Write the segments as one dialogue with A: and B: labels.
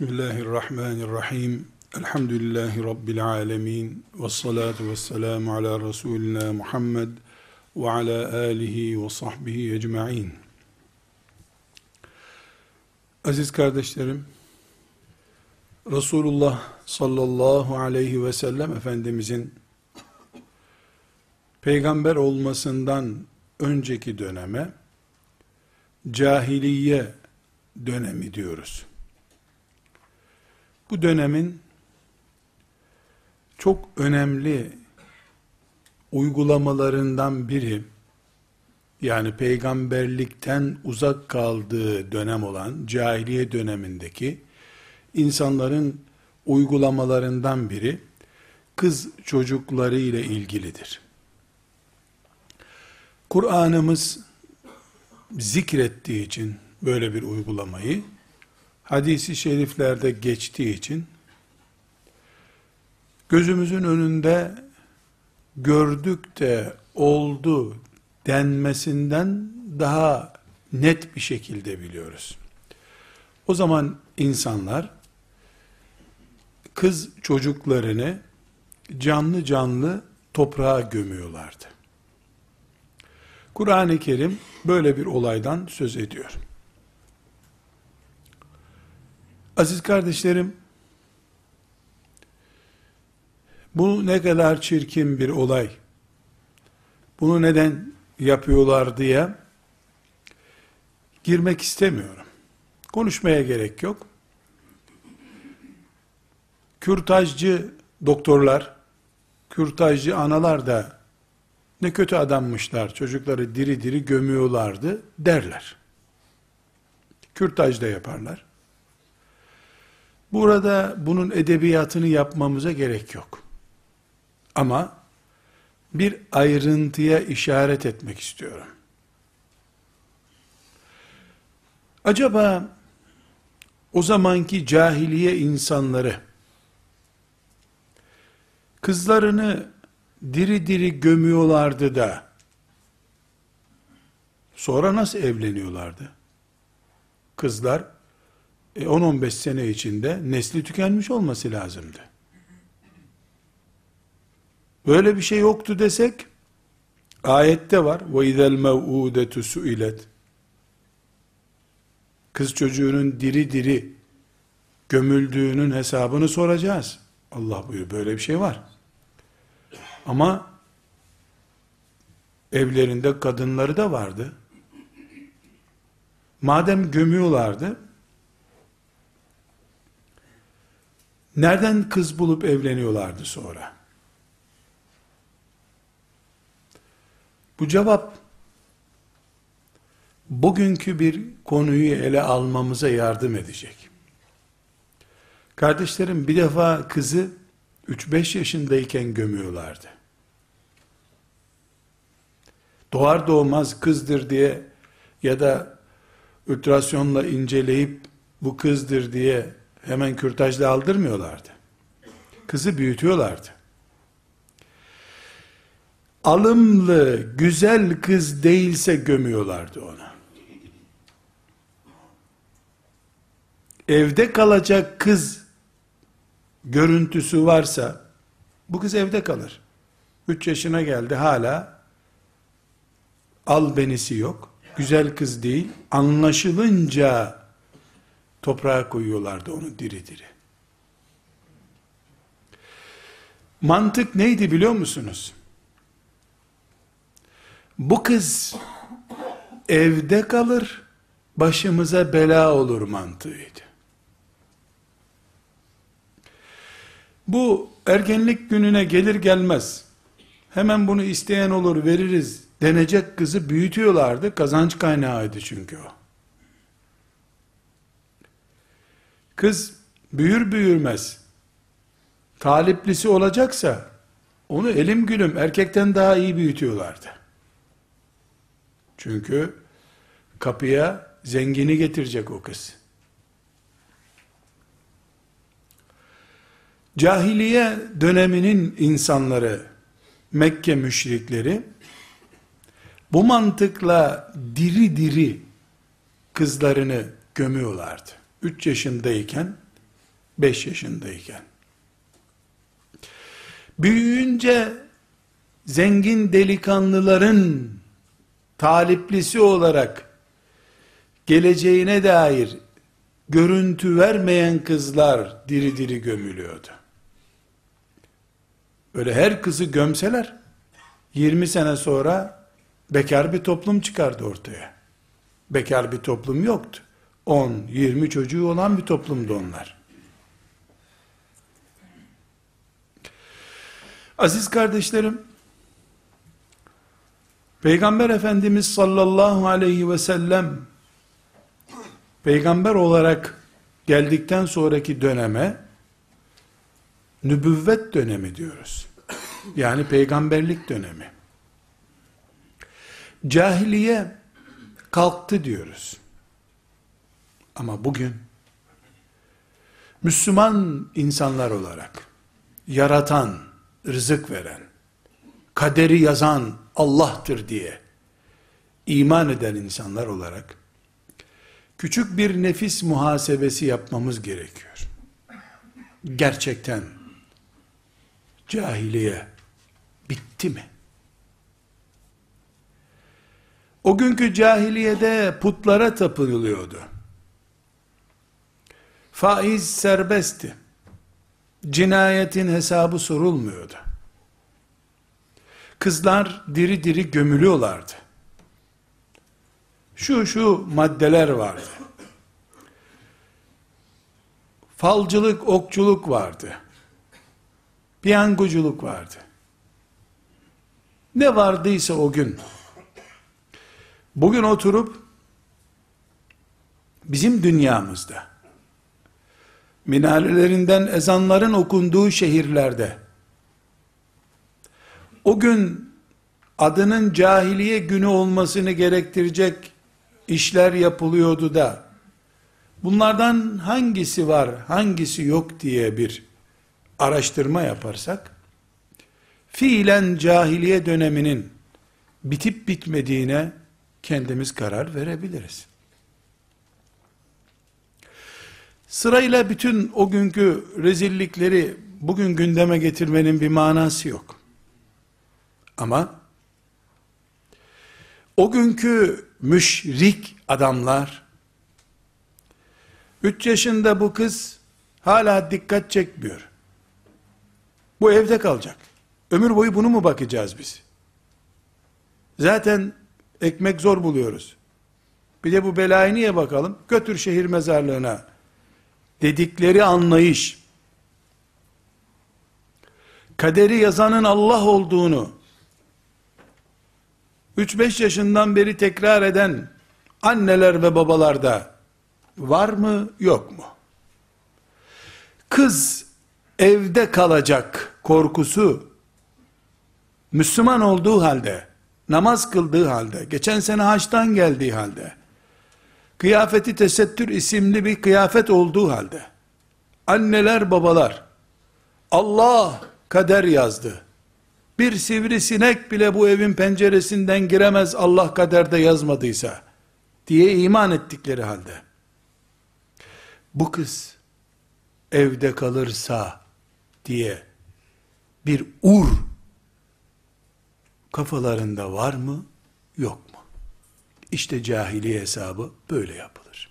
A: Bismillahirrahmanirrahim. Elhamdülillahi Rabbil alemin. Ve salatu ve selamu ala Resulina Muhammed ve ala alihi ve sahbihi ecma'in. Aziz kardeşlerim, Resulullah sallallahu aleyhi ve sellem Efendimizin peygamber olmasından önceki döneme cahiliye dönemi diyoruz. Bu dönemin çok önemli uygulamalarından biri, yani peygamberlikten uzak kaldığı dönem olan cahiliye dönemindeki insanların uygulamalarından biri, kız çocukları ile ilgilidir. Kur'an'ımız zikrettiği için böyle bir uygulamayı, hadisi şeriflerde geçtiği için gözümüzün önünde gördük de oldu denmesinden daha net bir şekilde biliyoruz. O zaman insanlar kız çocuklarını canlı canlı toprağa gömüyorlardı. Kur'an-ı Kerim böyle bir olaydan söz ediyor. Aziz kardeşlerim, bu ne kadar çirkin bir olay, bunu neden yapıyorlar diye girmek istemiyorum. Konuşmaya gerek yok. Kürtajcı doktorlar, kürtajcı analar da ne kötü adammışlar, çocukları diri diri gömüyorlardı derler. Kürtaj da yaparlar. Burada bunun edebiyatını yapmamıza gerek yok. Ama bir ayrıntıya işaret etmek istiyorum. Acaba o zamanki cahiliye insanları kızlarını diri diri gömüyorlardı da sonra nasıl evleniyorlardı? Kızlar 10-15 e, sene içinde nesli tükenmiş olması lazımdı. Böyle bir şey yoktu desek, ayette var, وَاِذَا الْمَوْعُودَةُ سُئِلَتْ Kız çocuğunun diri diri gömüldüğünün hesabını soracağız. Allah buyuruyor, böyle bir şey var. Ama evlerinde kadınları da vardı. Madem gömüyorlardı, Nereden kız bulup evleniyorlardı sonra? Bu cevap bugünkü bir konuyu ele almamıza yardım edecek. Kardeşlerim bir defa kızı 3-5 yaşındayken gömüyorlardı. Doğar doğmaz kızdır diye ya da ultrasyonla inceleyip bu kızdır diye hemen kürtajla aldırmıyorlardı. Kızı büyütüyorlardı. Alımlı, güzel kız değilse gömüyorlardı onu. Evde kalacak kız görüntüsü varsa, bu kız evde kalır. 3 yaşına geldi hala al benisi yok. Güzel kız değil. Anlaşılınca Toprağa koyuyorlardı onu diri diri. Mantık neydi biliyor musunuz? Bu kız evde kalır, başımıza bela olur mantığıydı. Bu ergenlik gününe gelir gelmez, hemen bunu isteyen olur veririz denecek kızı büyütüyorlardı, kazanç kaynağıydı çünkü o. Kız büyür büyürmez taliplisi olacaksa onu elim gülüm erkekten daha iyi büyütüyorlardı. Çünkü kapıya zengini getirecek o kız. Cahiliye döneminin insanları, Mekke müşrikleri, bu mantıkla diri diri kızlarını gömüyorlardı. 3 yaşındayken 5 yaşındayken. Büyüyünce zengin delikanlıların taliplisi olarak geleceğine dair görüntü vermeyen kızlar diri diri gömülüyordu. Öyle her kızı gömseler 20 sene sonra bekar bir toplum çıkardı ortaya. Bekar bir toplum yoktu. 10, 20 çocuğu olan bir toplumdu onlar. Aziz kardeşlerim, Peygamber Efendimiz sallallahu aleyhi ve sellem peygamber olarak geldikten sonraki döneme nübüvvet dönemi diyoruz. Yani peygamberlik dönemi. Cahiliye kalktı diyoruz. Ama bugün Müslüman insanlar olarak yaratan, rızık veren, kaderi yazan Allah'tır diye iman eden insanlar olarak küçük bir nefis muhasebesi yapmamız gerekiyor. Gerçekten cahiliye bitti mi? O günkü cahiliyede putlara tapınılıyordu. Faiz serbestti. Cinayetin hesabı sorulmuyordu. Kızlar diri diri gömülüyorlardı. Şu şu maddeler vardı. Falcılık, okçuluk vardı. Piyangoculuk vardı. Ne vardıysa o gün. Bugün oturup bizim dünyamızda minarelerinden ezanların okunduğu şehirlerde o gün adının cahiliye günü olmasını gerektirecek işler yapılıyordu da bunlardan hangisi var, hangisi yok diye bir araştırma yaparsak fiilen cahiliye döneminin bitip bitmediğine kendimiz karar verebiliriz. Sırayla bütün o günkü rezillikleri bugün gündeme getirmenin bir manası yok. Ama o günkü müşrik adamlar 3 yaşında bu kız hala dikkat çekmiyor. Bu evde kalacak. Ömür boyu bunu mu bakacağız biz? Zaten ekmek zor buluyoruz. Bir de bu belayı niye bakalım? Götür şehir mezarlığına. Dedikleri anlayış, kaderi yazanın Allah olduğunu, 3-5 yaşından beri tekrar eden anneler ve babalarda var mı yok mu? Kız evde kalacak korkusu Müslüman olduğu halde, namaz kıldığı halde, geçen sene haçtan geldiği halde, kıyafeti tesettür isimli bir kıyafet olduğu halde, anneler babalar, Allah kader yazdı, bir sivrisinek bile bu evin penceresinden giremez Allah kaderde yazmadıysa, diye iman ettikleri halde, bu kız, evde kalırsa, diye, bir ur, kafalarında var mı, yok mu? İşte cahiliye hesabı böyle yapılır.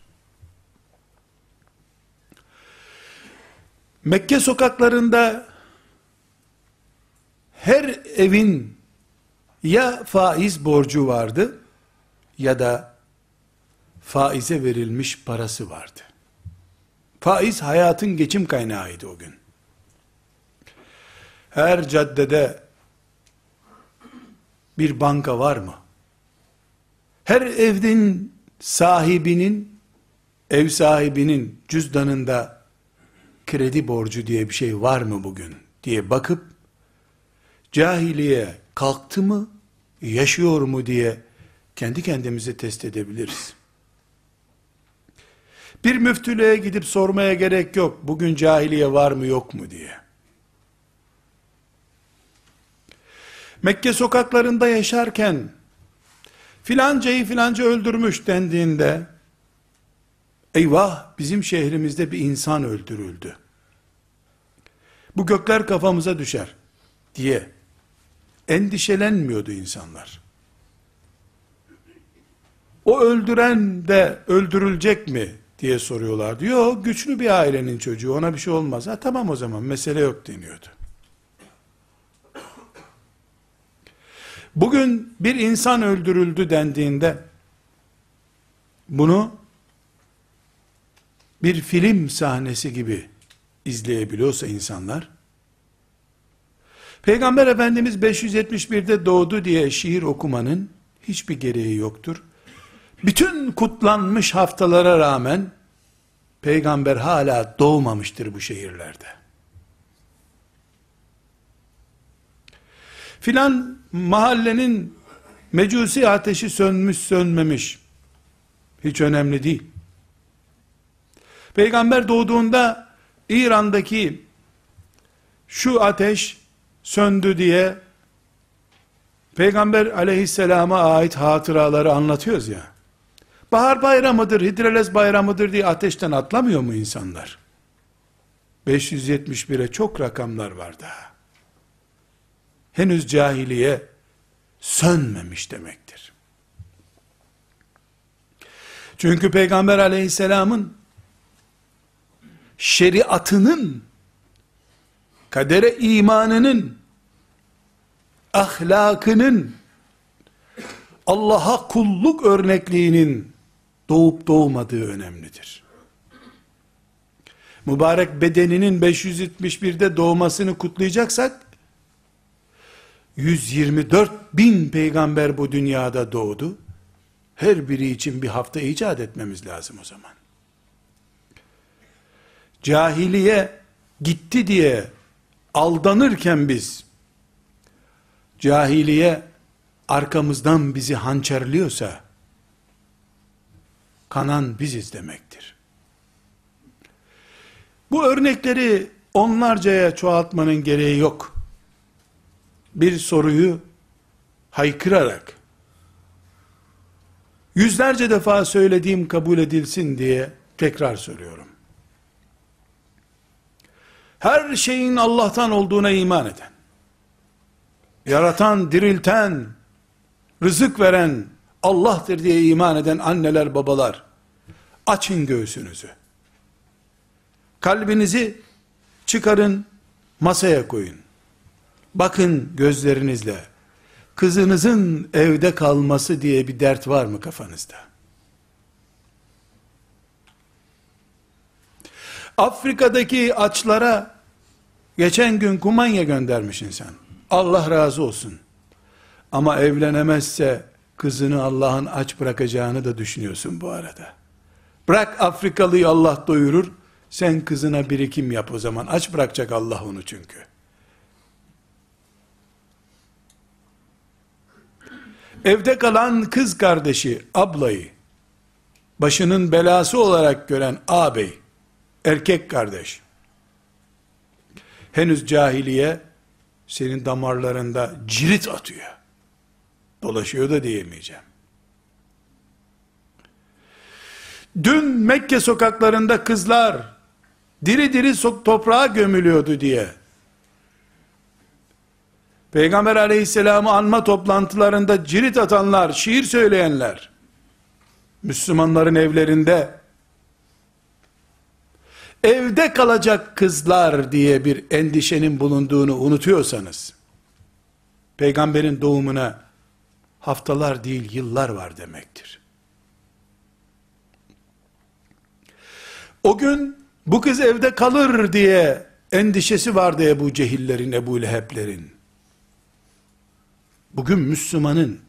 A: Mekke sokaklarında her evin ya faiz borcu vardı ya da faize verilmiş parası vardı. Faiz hayatın geçim kaynağıydı o gün. Her caddede bir banka var mı? Her evin sahibinin, ev sahibinin cüzdanında kredi borcu diye bir şey var mı bugün diye bakıp cahiliye kalktı mı, yaşıyor mu diye kendi kendimizi test edebiliriz. Bir müftülüğe gidip sormaya gerek yok. Bugün cahiliye var mı yok mu diye. Mekke sokaklarında yaşarken filancayı filanca öldürmüş dendiğinde eyvah bizim şehrimizde bir insan öldürüldü bu gökler kafamıza düşer diye endişelenmiyordu insanlar. O öldüren de öldürülecek mi diye soruyorlar. Diyor güçlü bir ailenin çocuğu ona bir şey olmaz. Ha tamam o zaman mesele yok deniyordu. Bugün bir insan öldürüldü dendiğinde bunu bir film sahnesi gibi izleyebiliyorsa insanlar Peygamber Efendimiz 571'de doğdu diye şiir okumanın hiçbir gereği yoktur. Bütün kutlanmış haftalara rağmen peygamber hala doğmamıştır bu şehirlerde. Filan mahallenin mecusi ateşi sönmüş sönmemiş hiç önemli değil. Peygamber doğduğunda İran'daki şu ateş söndü diye Peygamber aleyhisselama ait hatıraları anlatıyoruz ya. Bahar bayramıdır, Hidrelez bayramıdır diye ateşten atlamıyor mu insanlar? 571'e çok rakamlar var daha. Henüz cahiliye sönmemiş demektir. Çünkü Peygamber aleyhisselamın şeriatının, kadere imanının, ahlakının, Allah'a kulluk örnekliğinin doğup doğmadığı önemlidir. Mübarek bedeninin 571'de doğmasını kutlayacaksak, 124 bin peygamber bu dünyada doğdu. Her biri için bir hafta icat etmemiz lazım o zaman. Cahiliye gitti diye aldanırken biz, cahiliye arkamızdan bizi hançerliyorsa, kanan biziz demektir. Bu örnekleri onlarcaya çoğaltmanın gereği yok. Bir soruyu haykırarak, yüzlerce defa söylediğim kabul edilsin diye tekrar söylüyorum. Her şeyin Allah'tan olduğuna iman eden, yaratan, dirilten, rızık veren Allah'tır diye iman eden anneler, babalar, açın göğsünüzü. Kalbinizi çıkarın, masaya koyun. Bakın gözlerinizle, kızınızın evde kalması diye bir dert var mı kafanızda? Afrika'daki açlara geçen gün kumanya göndermiş insan. Allah razı olsun. Ama evlenemezse kızını Allah'ın aç bırakacağını da düşünüyorsun bu arada. Bırak Afrikalıyı Allah doyurur, sen kızına birikim yap o zaman. Aç bırakacak Allah onu çünkü. Evde kalan kız kardeşi, ablayı, başının belası olarak gören ağabey, erkek kardeş, henüz cahiliye, senin damarlarında cirit atıyor. Dolaşıyor da diyemeyeceğim. Dün Mekke sokaklarında kızlar diri diri toprağa gömülüyordu diye Peygamber aleyhisselamı anma toplantılarında cirit atanlar, şiir söyleyenler, Müslümanların evlerinde, evde kalacak kızlar diye bir endişenin bulunduğunu unutuyorsanız, peygamberin doğumuna haftalar değil yıllar var demektir. O gün bu kız evde kalır diye endişesi vardı Ebu Cehillerin, Ebu Leheblerin. Bugün Müslümanın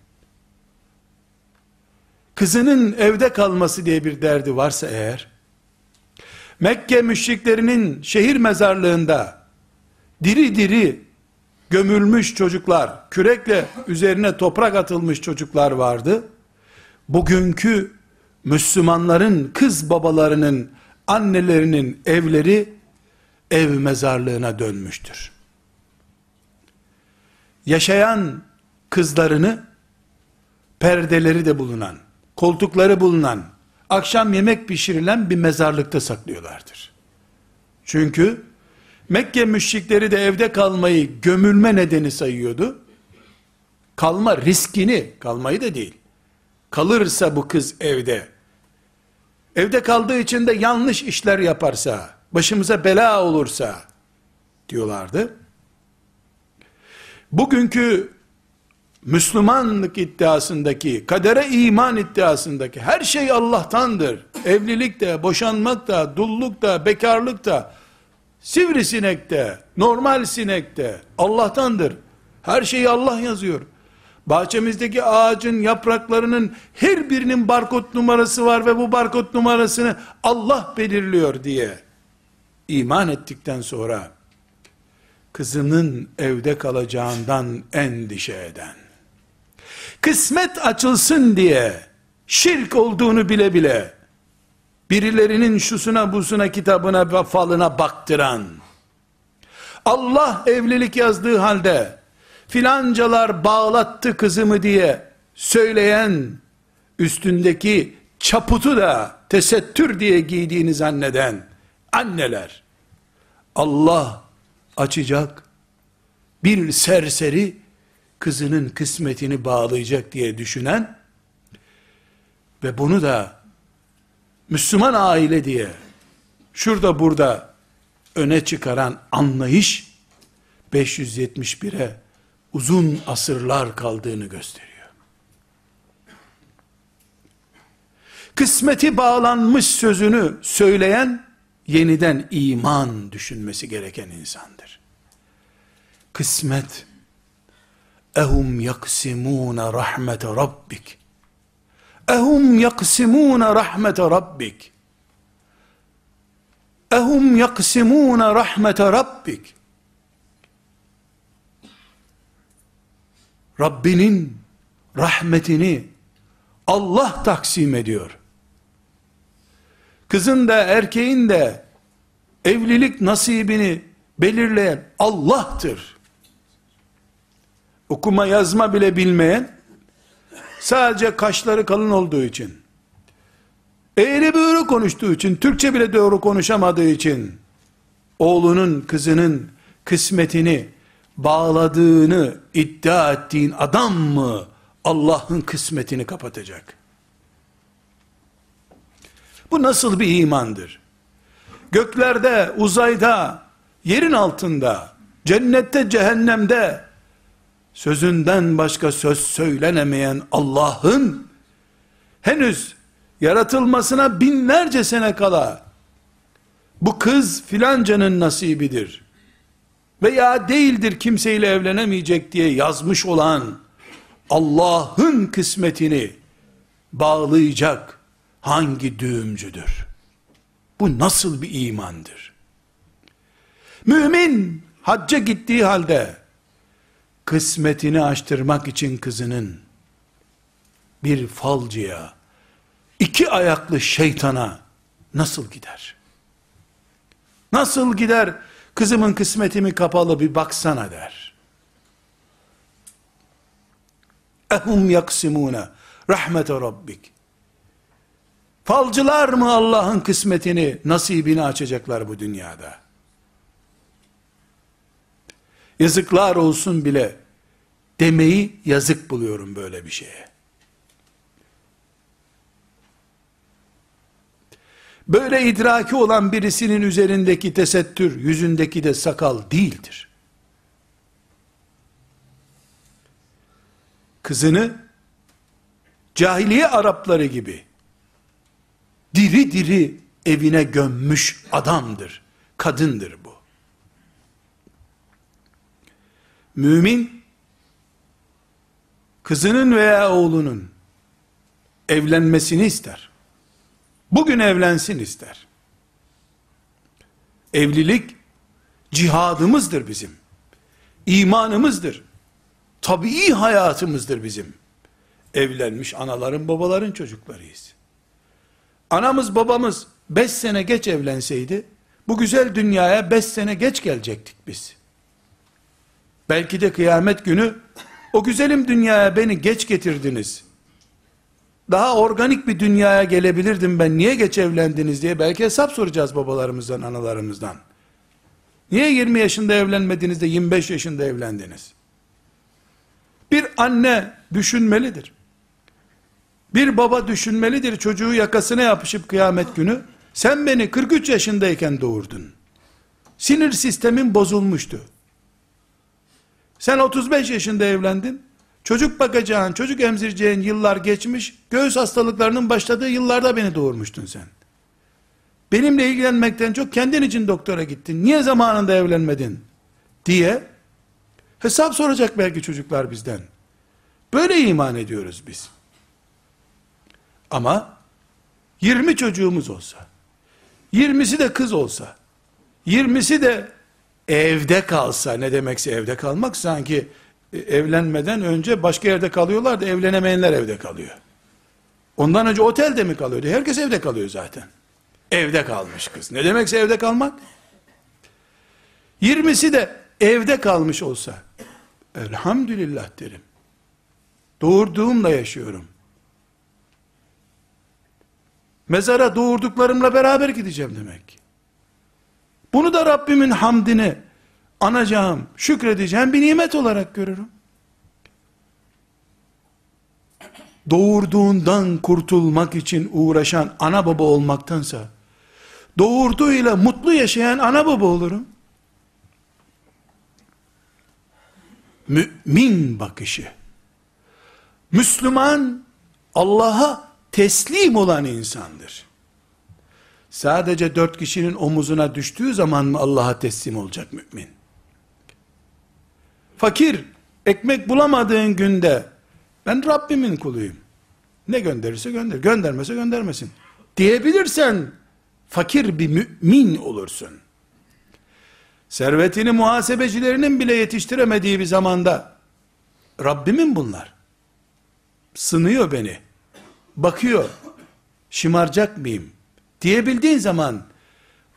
A: kızının evde kalması diye bir derdi varsa eğer, Mekke müşriklerinin şehir mezarlığında diri diri gömülmüş çocuklar, kürekle üzerine toprak atılmış çocuklar vardı. Bugünkü Müslümanların kız babalarının, annelerinin evleri ev mezarlığına dönmüştür. Yaşayan kızlarını perdeleri de bulunan, koltukları bulunan, akşam yemek pişirilen bir mezarlıkta saklıyorlardır. Çünkü Mekke müşrikleri de evde kalmayı gömülme nedeni sayıyordu. Kalma riskini, kalmayı da değil. Kalırsa bu kız evde, evde kaldığı için de yanlış işler yaparsa, başımıza bela olursa, diyorlardı. Bugünkü Müslümanlık iddiasındaki, kadere iman iddiasındaki her şey Allah'tandır. Evlilik de, boşanmak da, dulluk da, bekarlık da, sivrisinek de, normal sinek de Allah'tandır. Her şeyi Allah yazıyor. Bahçemizdeki ağacın yapraklarının her birinin barkod numarası var ve bu barkod numarasını Allah belirliyor diye iman ettikten sonra kızının evde kalacağından endişe eden, kısmet açılsın diye, şirk olduğunu bile bile, birilerinin şusuna busuna kitabına falına baktıran, Allah evlilik yazdığı halde, filancalar bağlattı kızımı diye söyleyen, üstündeki çaputu da tesettür diye giydiğini zanneden anneler, Allah açacak, bir serseri kızının kısmetini bağlayacak diye düşünen ve bunu da Müslüman aile diye şurada burada öne çıkaran anlayış 571'e uzun asırlar kaldığını gösteriyor. Kısmeti bağlanmış sözünü söyleyen yeniden iman düşünmesi gereken insandır. Kısmet ehum yaksimuna rahmete rabbik ehum yaksimuna rahmete rabbik ehum yaksimuna rahmete rabbik Rabbinin rahmetini Allah taksim ediyor. Kızın da erkeğin de evlilik nasibini belirleyen Allah'tır. Okuma yazma bile bilmeyen sadece kaşları kalın olduğu için eğri büğrü konuştuğu için Türkçe bile doğru konuşamadığı için oğlunun kızının kısmetini bağladığını iddia ettiğin adam mı Allah'ın kısmetini kapatacak? Bu nasıl bir imandır? Göklerde, uzayda, yerin altında, cennette, cehennemde, sözünden başka söz söylenemeyen Allah'ın, henüz yaratılmasına binlerce sene kala, bu kız filancanın nasibidir, veya değildir kimseyle evlenemeyecek diye yazmış olan, Allah'ın kısmetini bağlayacak, hangi düğümcüdür? Bu nasıl bir imandır? Mümin hacca gittiği halde kısmetini açtırmak için kızının bir falcıya, iki ayaklı şeytana nasıl gider? Nasıl gider kızımın kısmetimi kapalı bir baksana der. Ehum yaksimuna rahmete rabbik. Falcılar mı Allah'ın kısmetini, nasibini açacaklar bu dünyada? Yazıklar olsun bile demeyi yazık buluyorum böyle bir şeye. Böyle idraki olan birisinin üzerindeki tesettür, yüzündeki de sakal değildir. Kızını cahiliye Arapları gibi diri diri evine gömmüş adamdır. Kadındır bu. Mümin, kızının veya oğlunun evlenmesini ister. Bugün evlensin ister. Evlilik, cihadımızdır bizim. İmanımızdır. Tabii hayatımızdır bizim. Evlenmiş anaların babaların çocuklarıyız anamız babamız 5 sene geç evlenseydi, bu güzel dünyaya 5 sene geç gelecektik biz. Belki de kıyamet günü, o güzelim dünyaya beni geç getirdiniz. Daha organik bir dünyaya gelebilirdim ben, niye geç evlendiniz diye belki hesap soracağız babalarımızdan, analarımızdan. Niye 20 yaşında evlenmediniz de 25 yaşında evlendiniz? Bir anne düşünmelidir. Bir baba düşünmelidir çocuğu yakasına yapışıp kıyamet günü. Sen beni 43 yaşındayken doğurdun. Sinir sistemin bozulmuştu. Sen 35 yaşında evlendin. Çocuk bakacağın, çocuk emzireceğin yıllar geçmiş. Göğüs hastalıklarının başladığı yıllarda beni doğurmuştun sen. Benimle ilgilenmekten çok kendin için doktora gittin. Niye zamanında evlenmedin? Diye hesap soracak belki çocuklar bizden. Böyle iman ediyoruz biz. Ama 20 çocuğumuz olsa, 20'si de kız olsa, 20'si de evde kalsa, ne demekse evde kalmak sanki e, evlenmeden önce başka yerde kalıyorlar da evlenemeyenler evde kalıyor. Ondan önce otelde mi kalıyordu? Herkes evde kalıyor zaten. Evde kalmış kız. Ne demekse evde kalmak? 20'si de evde kalmış olsa, elhamdülillah derim. Doğurduğumla yaşıyorum. Mezara doğurduklarımla beraber gideceğim demek. Bunu da Rabbimin hamdini anacağım, şükredeceğim bir nimet olarak görürüm. Doğurduğundan kurtulmak için uğraşan ana baba olmaktansa, doğurduğuyla mutlu yaşayan ana baba olurum. Mümin bakışı. Müslüman Allah'a teslim olan insandır. Sadece dört kişinin omuzuna düştüğü zaman mı Allah'a teslim olacak mümin? Fakir, ekmek bulamadığın günde, ben Rabbimin kuluyum. Ne gönderirse gönder, göndermese göndermesin. Diyebilirsen, fakir bir mümin olursun. Servetini muhasebecilerinin bile yetiştiremediği bir zamanda, Rabbimin bunlar. Sınıyor beni. Bakıyor. Şımaracak mıyım? Diyebildiğin zaman,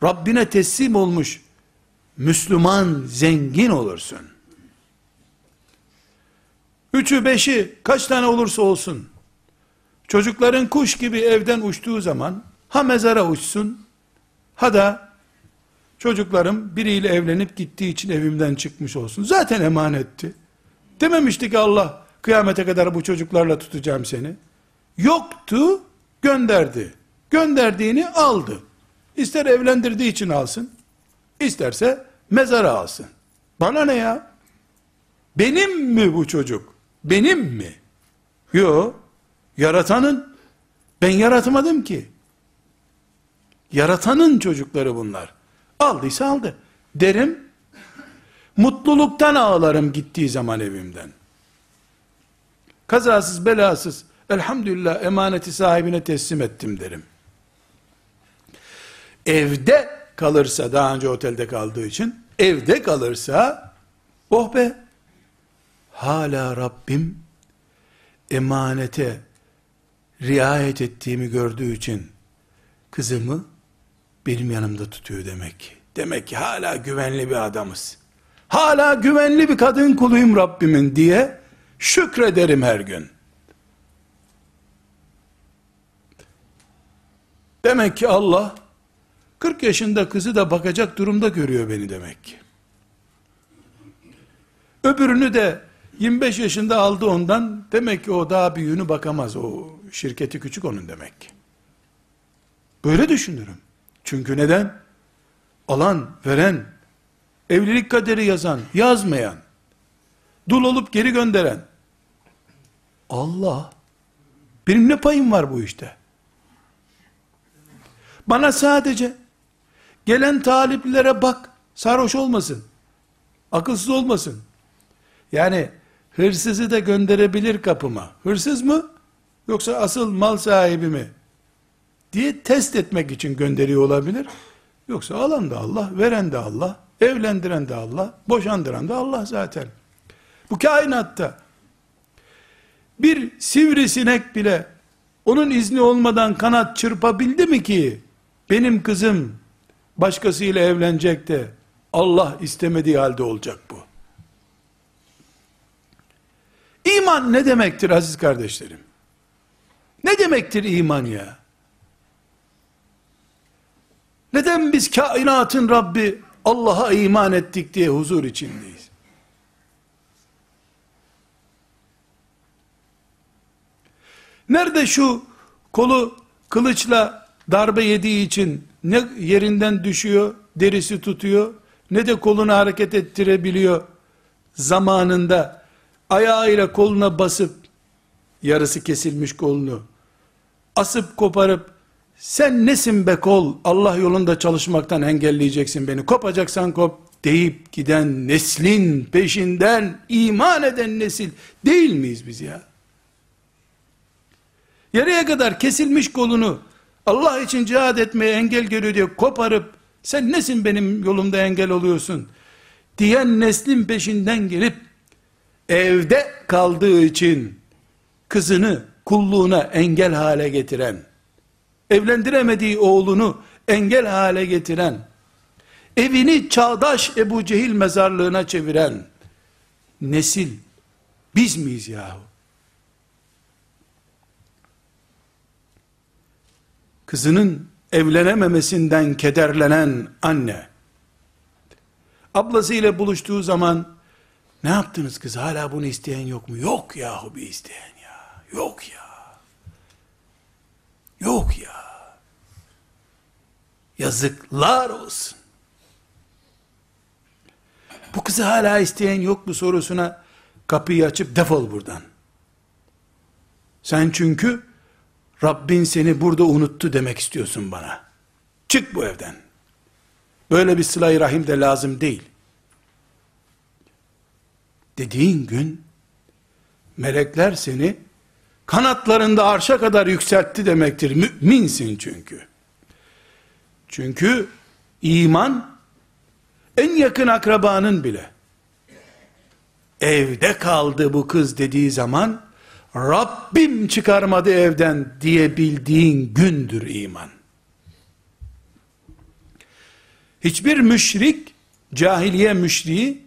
A: Rabbine teslim olmuş, Müslüman, zengin olursun. Üçü beşi kaç tane olursa olsun, çocukların kuş gibi evden uçtuğu zaman, ha mezara uçsun, ha da çocuklarım biriyle evlenip gittiği için evimden çıkmış olsun. Zaten emanetti. Dememişti ki Allah, kıyamete kadar bu çocuklarla tutacağım seni. Yoktu, gönderdi. Gönderdiğini aldı. İster evlendirdiği için alsın, isterse mezara alsın. Bana ne ya? Benim mi bu çocuk? Benim mi? Yo, yaratanın. Ben yaratmadım ki. Yaratanın çocukları bunlar. Aldıysa aldı. Derim, mutluluktan ağlarım gittiği zaman evimden. Kazasız belasız, elhamdülillah emaneti sahibine teslim ettim derim. Evde kalırsa, daha önce otelde kaldığı için, evde kalırsa, oh be, hala Rabbim emanete riayet ettiğimi gördüğü için kızımı benim yanımda tutuyor demek ki. Demek ki hala güvenli bir adamız. Hala güvenli bir kadın kuluyum Rabbimin diye şükrederim her gün. Demek ki Allah 40 yaşında kızı da bakacak durumda görüyor beni demek ki. Öbürünü de 25 yaşında aldı ondan. Demek ki o daha büyüğünü bakamaz. O şirketi küçük onun demek ki. Böyle düşünürüm. Çünkü neden? Alan, veren, evlilik kaderi yazan, yazmayan, dul olup geri gönderen, Allah, benim ne payım var bu işte? Bana sadece, gelen taliplere bak, sarhoş olmasın, akılsız olmasın. Yani, hırsızı da gönderebilir kapıma. Hırsız mı? Yoksa asıl mal sahibi mi? Diye test etmek için gönderiyor olabilir. Yoksa alan da Allah, veren de Allah, evlendiren de Allah, boşandıran da Allah zaten. Bu kainatta bir sivrisinek bile onun izni olmadan kanat çırpabildi mi ki benim kızım başkasıyla evlenecek de Allah istemediği halde olacak bu. İman ne demektir aziz kardeşlerim? Ne demektir iman ya? Neden biz kainatın Rabbi Allah'a iman ettik diye huzur içindeyiz. Nerede şu kolu kılıçla darbe yediği için ne yerinden düşüyor, derisi tutuyor, ne de kolunu hareket ettirebiliyor. Zamanında ayağıyla koluna basıp, yarısı kesilmiş kolunu, asıp koparıp, sen nesin be kol, Allah yolunda çalışmaktan engelleyeceksin beni, kopacaksan kop, deyip giden neslin peşinden iman eden nesil değil miyiz biz ya? Yarıya kadar kesilmiş kolunu Allah için cihad etmeye engel görüyor diye koparıp sen nesin benim yolumda engel oluyorsun diyen neslin peşinden gelip evde kaldığı için kızını kulluğuna engel hale getiren evlendiremediği oğlunu engel hale getiren evini çağdaş Ebu Cehil mezarlığına çeviren nesil biz miyiz yahu? Kızının evlenememesinden kederlenen anne, ablasıyla buluştuğu zaman, ne yaptınız kız hala bunu isteyen yok mu? Yok yahu bir isteyen ya, yok ya, yok ya, yazıklar olsun. Bu kızı hala isteyen yok mu sorusuna kapıyı açıp defol buradan. Sen çünkü Rabbin seni burada unuttu demek istiyorsun bana. Çık bu evden. Böyle bir sıla rahim de lazım değil. Dediğin gün melekler seni kanatlarında arşa kadar yükseltti demektir. Müminsin çünkü. Çünkü iman en yakın akrabanın bile evde kaldı bu kız dediği zaman Rabbim çıkarmadı evden diyebildiğin gündür iman. Hiçbir müşrik, cahiliye müşriği,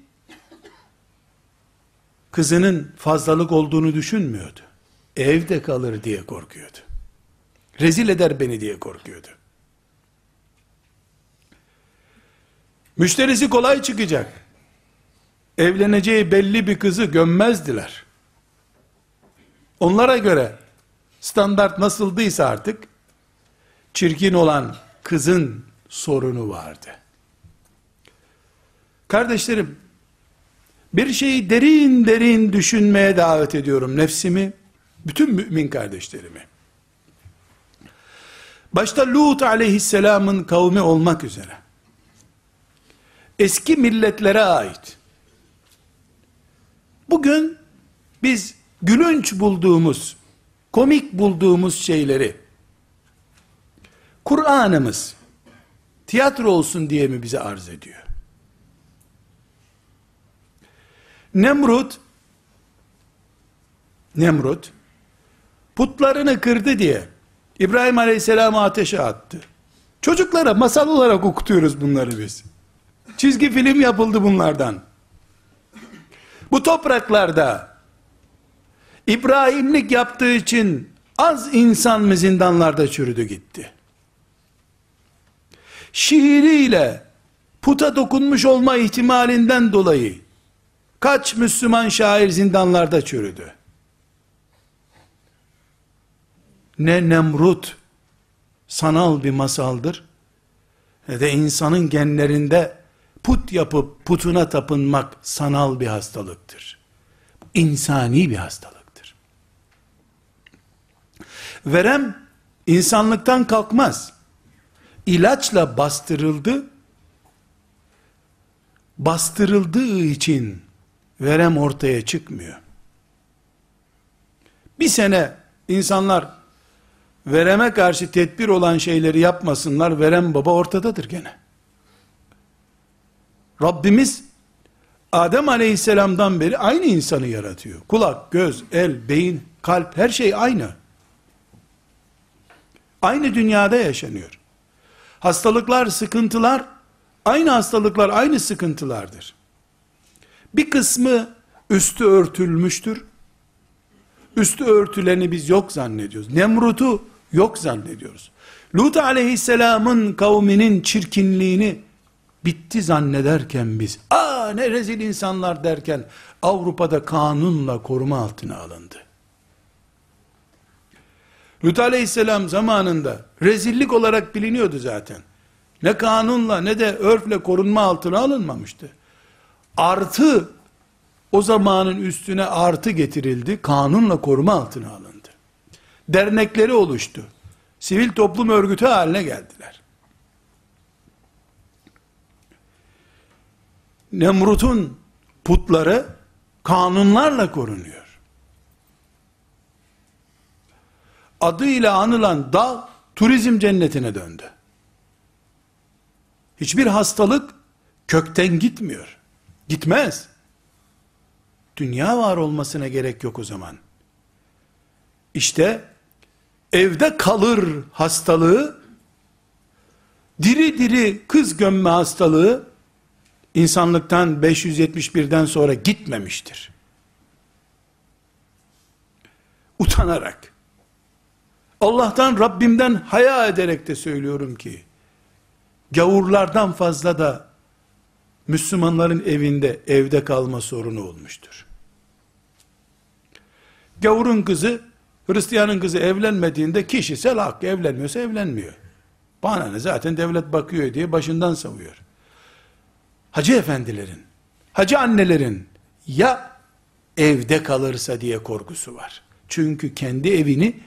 A: kızının fazlalık olduğunu düşünmüyordu. Evde kalır diye korkuyordu. Rezil eder beni diye korkuyordu. Müşterisi kolay çıkacak. Evleneceği belli bir kızı gömmezdiler. Onlara göre standart nasıldıysa artık çirkin olan kızın sorunu vardı. Kardeşlerim, bir şeyi derin derin düşünmeye davet ediyorum nefsimi, bütün mümin kardeşlerimi. Başta Lut aleyhisselamın kavmi olmak üzere, eski milletlere ait, bugün biz gülünç bulduğumuz, komik bulduğumuz şeyleri, Kur'an'ımız, tiyatro olsun diye mi bize arz ediyor? Nemrut, Nemrut, putlarını kırdı diye, İbrahim Aleyhisselam'ı ateşe attı. Çocuklara masal olarak okutuyoruz bunları biz. Çizgi film yapıldı bunlardan. Bu topraklarda İbrahimlik yaptığı için az insan mı zindanlarda çürüdü gitti. Şiiriyle puta dokunmuş olma ihtimalinden dolayı kaç Müslüman şair zindanlarda çürüdü. Ne Nemrut sanal bir masaldır ne de insanın genlerinde put yapıp putuna tapınmak sanal bir hastalıktır. İnsani bir hastalık. Verem insanlıktan kalkmaz. İlaçla bastırıldı. Bastırıldığı için verem ortaya çıkmıyor. Bir sene insanlar vereme karşı tedbir olan şeyleri yapmasınlar. Verem baba ortadadır gene. Rabbimiz Adem aleyhisselamdan beri aynı insanı yaratıyor. Kulak, göz, el, beyin, kalp her şey aynı. Aynı dünyada yaşanıyor. Hastalıklar, sıkıntılar, aynı hastalıklar, aynı sıkıntılardır. Bir kısmı üstü örtülmüştür. Üstü örtüleni biz yok zannediyoruz. Nemrut'u yok zannediyoruz. Lut aleyhisselamın kavminin çirkinliğini bitti zannederken biz, aa ne rezil insanlar derken, Avrupa'da kanunla koruma altına alındı. Lut aleyhisselam zamanında rezillik olarak biliniyordu zaten. Ne kanunla ne de örfle korunma altına alınmamıştı. Artı o zamanın üstüne artı getirildi. Kanunla koruma altına alındı. Dernekleri oluştu. Sivil toplum örgütü haline geldiler. Nemrut'un putları kanunlarla korunuyor. Adıyla anılan dağ turizm cennetine döndü. Hiçbir hastalık kökten gitmiyor. Gitmez. Dünya var olmasına gerek yok o zaman. İşte evde kalır hastalığı, diri diri kız gömme hastalığı, insanlıktan 571'den sonra gitmemiştir. Utanarak, Allah'tan Rabbimden haya ederek de söylüyorum ki, gavurlardan fazla da Müslümanların evinde evde kalma sorunu olmuştur. Gavurun kızı, Hristiyanın kızı evlenmediğinde kişisel hak evlenmiyorsa evlenmiyor. Bana ne zaten devlet bakıyor diye başından savuyor. Hacı efendilerin, hacı annelerin ya evde kalırsa diye korkusu var. Çünkü kendi evini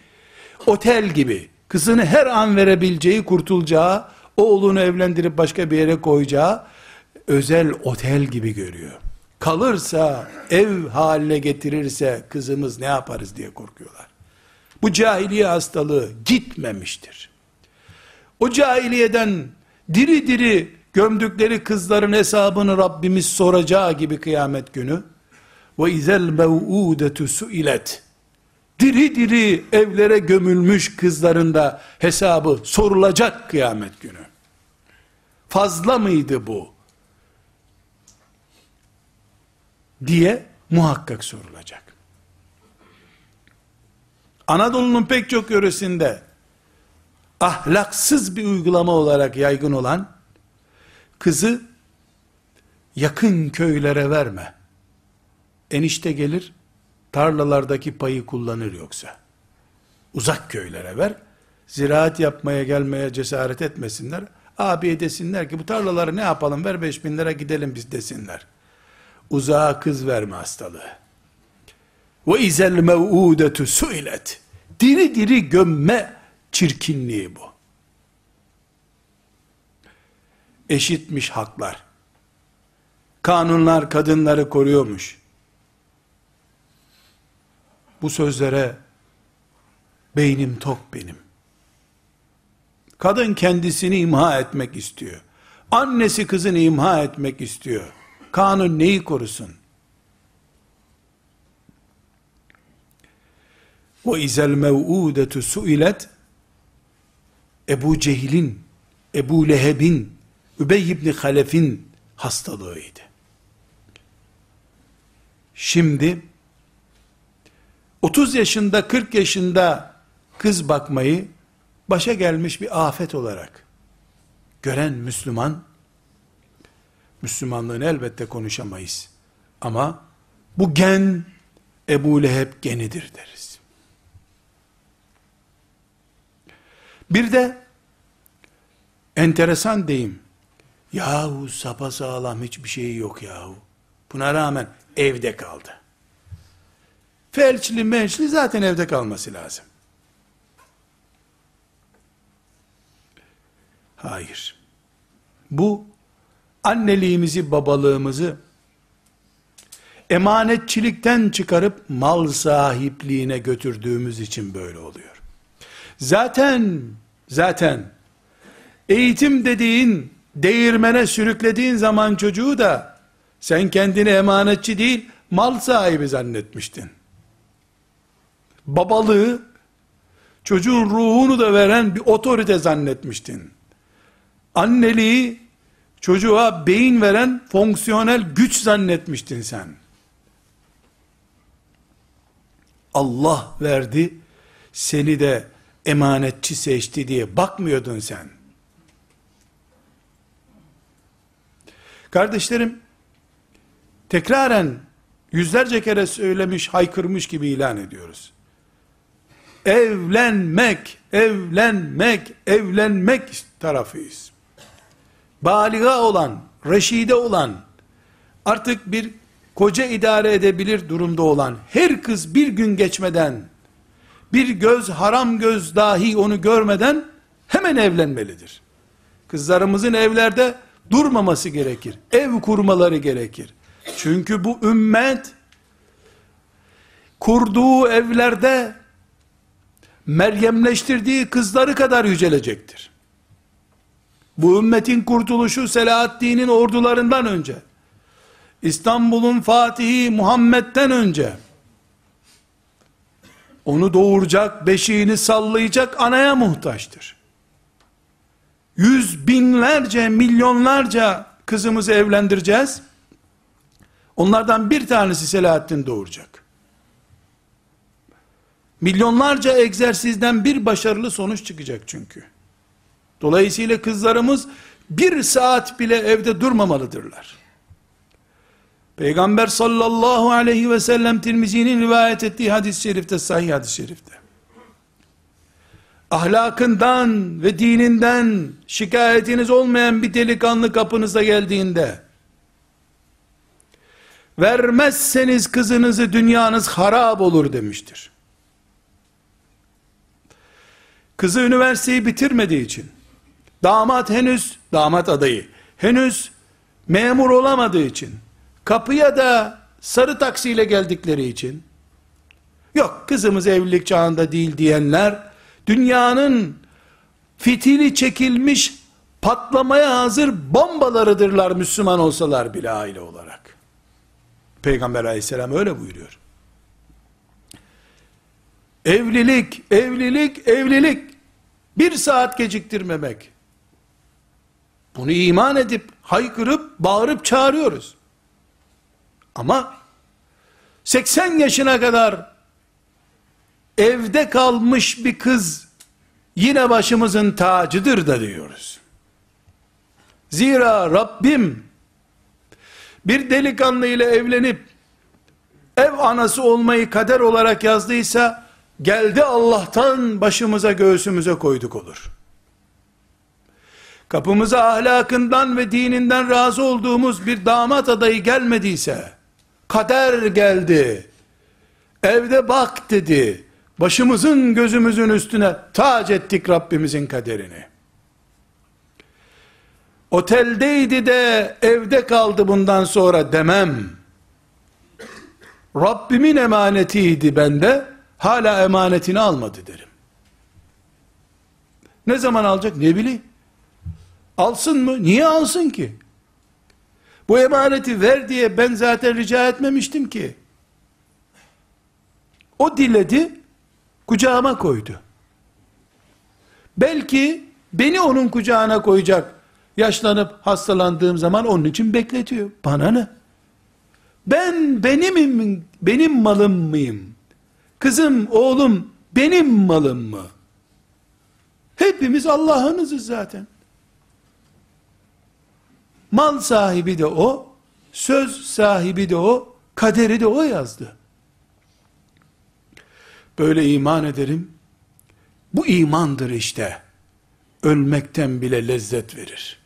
A: otel gibi kızını her an verebileceği, kurtulacağı, oğlunu evlendirip başka bir yere koyacağı özel otel gibi görüyor. Kalırsa, ev haline getirirse kızımız ne yaparız diye korkuyorlar. Bu cahiliye hastalığı gitmemiştir. O cahiliyeden diri diri gömdükleri kızların hesabını Rabbimiz soracağı gibi kıyamet günü ve izel mev'udetu suilet diri diri evlere gömülmüş kızların da hesabı sorulacak kıyamet günü. Fazla mıydı bu? diye muhakkak sorulacak. Anadolu'nun pek çok yöresinde ahlaksız bir uygulama olarak yaygın olan kızı yakın köylere verme. Enişte gelir tarlalardaki payı kullanır yoksa. Uzak köylere ver. Ziraat yapmaya gelmeye cesaret etmesinler. Abi desinler ki bu tarlaları ne yapalım ver beş bin lira gidelim biz desinler uzağa kız verme hastalığı. Ve izel mev'udetu suilet. Diri diri gömme çirkinliği bu. Eşitmiş haklar. Kanunlar kadınları koruyormuş. Bu sözlere beynim tok benim. Kadın kendisini imha etmek istiyor. Annesi kızını imha etmek istiyor. Kanun neyi korusun? O izel mev'udetu suilet Ebu Cehil'in, Ebu Leheb'in, Übey ibn Halef'in hastalığıydı. Şimdi 30 yaşında 40 yaşında kız bakmayı başa gelmiş bir afet olarak gören Müslüman Müslümanlığını elbette konuşamayız. Ama bu gen Ebu Leheb genidir deriz. Bir de enteresan deyim. Yahu sapasağlam hiçbir şeyi yok yahu. Buna rağmen evde kaldı. Felçli mençli zaten evde kalması lazım. Hayır. Bu anneliğimizi, babalığımızı emanetçilikten çıkarıp mal sahipliğine götürdüğümüz için böyle oluyor. Zaten, zaten eğitim dediğin, değirmene sürüklediğin zaman çocuğu da sen kendini emanetçi değil, mal sahibi zannetmiştin. Babalığı, çocuğun ruhunu da veren bir otorite zannetmiştin. Anneliği, Çocuğa beyin veren fonksiyonel güç zannetmiştin sen. Allah verdi, seni de emanetçi seçti diye bakmıyordun sen. Kardeşlerim, tekraren yüzlerce kere söylemiş, haykırmış gibi ilan ediyoruz. Evlenmek, evlenmek, evlenmek tarafıyız. Baliga olan, reşide olan, artık bir koca idare edebilir durumda olan her kız bir gün geçmeden, bir göz haram göz dahi onu görmeden hemen evlenmelidir. Kızlarımızın evlerde durmaması gerekir. Ev kurmaları gerekir. Çünkü bu ümmet kurduğu evlerde Meryemleştirdiği kızları kadar yücelecektir. Bu ümmetin kurtuluşu Selahaddin'in ordularından önce, İstanbul'un Fatihi Muhammed'den önce, onu doğuracak, beşiğini sallayacak anaya muhtaçtır. Yüz binlerce, milyonlarca kızımızı evlendireceğiz. Onlardan bir tanesi Selahaddin doğuracak. Milyonlarca egzersizden bir başarılı sonuç çıkacak çünkü. Dolayısıyla kızlarımız bir saat bile evde durmamalıdırlar. Peygamber sallallahu aleyhi ve sellem Tirmizi'nin rivayet ettiği hadis-i şerifte, sahih hadis-i şerifte. Ahlakından ve dininden şikayetiniz olmayan bir delikanlı kapınıza geldiğinde, vermezseniz kızınızı dünyanız harap olur demiştir. Kızı üniversiteyi bitirmediği için, damat henüz, damat adayı, henüz memur olamadığı için, kapıya da sarı taksiyle geldikleri için, yok kızımız evlilik çağında değil diyenler, dünyanın fitili çekilmiş, patlamaya hazır bombalarıdırlar Müslüman olsalar bile aile olarak. Peygamber aleyhisselam öyle buyuruyor. Evlilik, evlilik, evlilik. Bir saat geciktirmemek. Bunu iman edip, haykırıp, bağırıp çağırıyoruz. Ama 80 yaşına kadar evde kalmış bir kız yine başımızın tacıdır da diyoruz. Zira Rabbim bir delikanlı ile evlenip ev anası olmayı kader olarak yazdıysa geldi Allah'tan başımıza göğsümüze koyduk olur. Kapımıza ahlakından ve dininden razı olduğumuz bir damat adayı gelmediyse, kader geldi, evde bak dedi, başımızın gözümüzün üstüne tac ettik Rabbimizin kaderini. Oteldeydi de evde kaldı bundan sonra demem. Rabbimin emanetiydi bende, hala emanetini almadı derim. Ne zaman alacak ne bileyim. Alsın mı? Niye alsın ki? Bu emaneti ver diye ben zaten rica etmemiştim ki. O diledi, kucağıma koydu. Belki beni onun kucağına koyacak, yaşlanıp hastalandığım zaman onun için bekletiyor. Bana ne? Ben benim benim malım mıyım? Kızım, oğlum benim malım mı? Hepimiz Allah'ınızız zaten. Mal sahibi de o, söz sahibi de o, kaderi de o yazdı. Böyle iman ederim. Bu imandır işte. Ölmekten bile lezzet verir.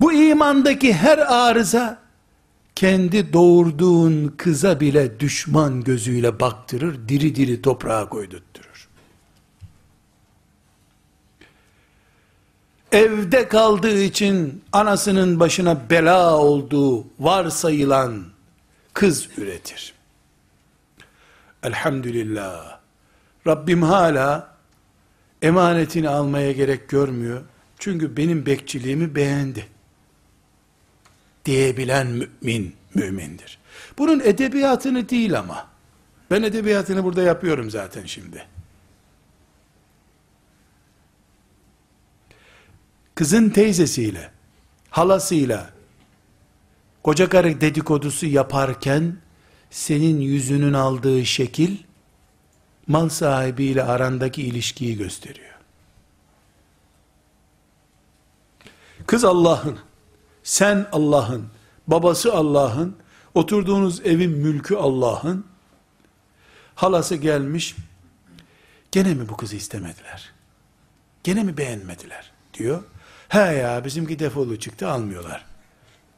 A: Bu imandaki her arıza kendi doğurduğun kıza bile düşman gözüyle baktırır, diri diri toprağa koydurtturur. Evde kaldığı için anasının başına bela olduğu varsayılan kız üretir. Elhamdülillah. Rabbim hala emanetini almaya gerek görmüyor. Çünkü benim bekçiliğimi beğendi diyebilen mümin, mümindir. Bunun edebiyatını değil ama. Ben edebiyatını burada yapıyorum zaten şimdi. Kızın teyzesiyle, halasıyla, koca karı dedikodusu yaparken, senin yüzünün aldığı şekil, mal sahibiyle arandaki ilişkiyi gösteriyor. Kız Allah'ın, Sen Allah'ın, babası Allah'ın, oturduğunuz evin mülkü Allah'ın, halası gelmiş, gene mi bu kızı istemediler? Gene mi beğenmediler? diyor. He ya bizimki defolu çıktı almıyorlar.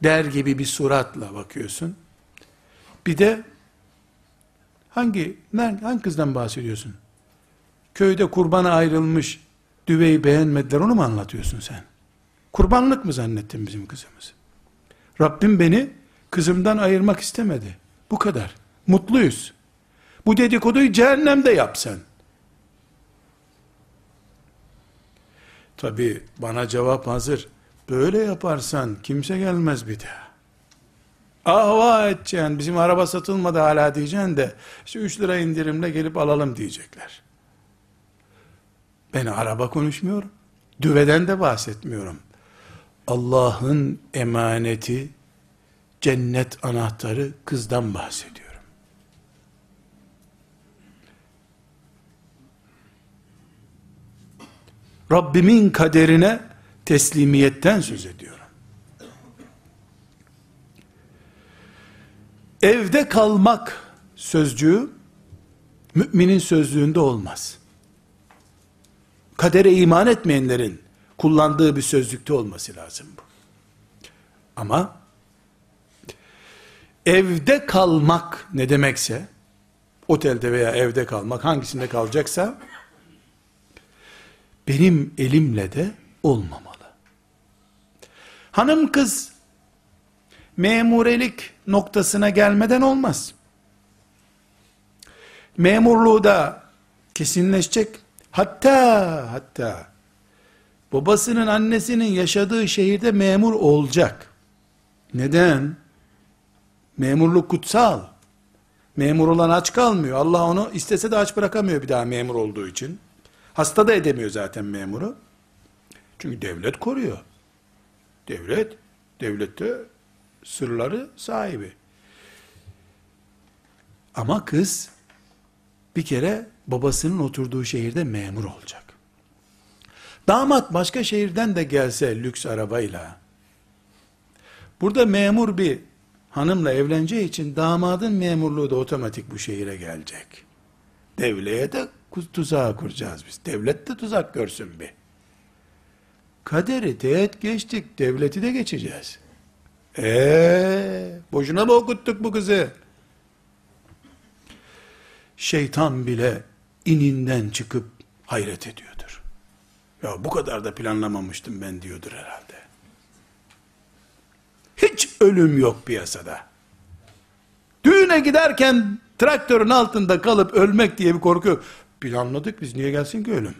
A: Der gibi bir suratla bakıyorsun. Bir de hangi hangi kızdan bahsediyorsun? Köyde kurbana ayrılmış düveyi beğenmediler onu mu anlatıyorsun sen? Kurbanlık mı zannettin bizim kızımızı? Rabbim beni kızımdan ayırmak istemedi. Bu kadar. Mutluyuz. Bu dedikoduyu cehennemde yapsan. Tabi bana cevap hazır. Böyle yaparsan kimse gelmez bir daha. Ahva edeceksin, bizim araba satılmadı hala diyeceksin de, işte 3 lira indirimle gelip alalım diyecekler. Ben araba konuşmuyorum. Düveden de bahsetmiyorum. Allah'ın emaneti, cennet anahtarı kızdan bahsediyorum. Rabbimin kaderine teslimiyetten söz ediyorum. Evde kalmak sözcüğü müminin sözlüğünde olmaz. Kadere iman etmeyenlerin kullandığı bir sözlükte olması lazım bu. Ama evde kalmak ne demekse otelde veya evde kalmak hangisinde kalacaksa benim elimle de olmamalı. Hanım kız memurelik noktasına gelmeden olmaz. Memurluğu da kesinleşecek. Hatta hatta babasının annesinin yaşadığı şehirde memur olacak. Neden? Memurluk kutsal. Memur olan aç kalmıyor. Allah onu istese de aç bırakamıyor bir daha memur olduğu için. Hasta da edemiyor zaten memuru. Çünkü devlet koruyor. Devlet, devlette sırları sahibi. Ama kız bir kere babasının oturduğu şehirde memur olacak. Damat başka şehirden de gelse lüks arabayla, burada memur bir hanımla evleneceği için damadın memurluğu da otomatik bu şehire gelecek. Devleye de tuzağı kuracağız biz. Devlet de tuzak görsün bir. Kaderi teğet geçtik, devleti de geçeceğiz. Eee, boşuna mı okuttuk bu kızı? Şeytan bile ininden çıkıp hayret ediyordur. Ya bu kadar da planlamamıştım ben diyordur herhalde. Hiç ölüm yok piyasada. Düğüne giderken traktörün altında kalıp ölmek diye bir korku. Planladık biz niye gelsin ki ölüm?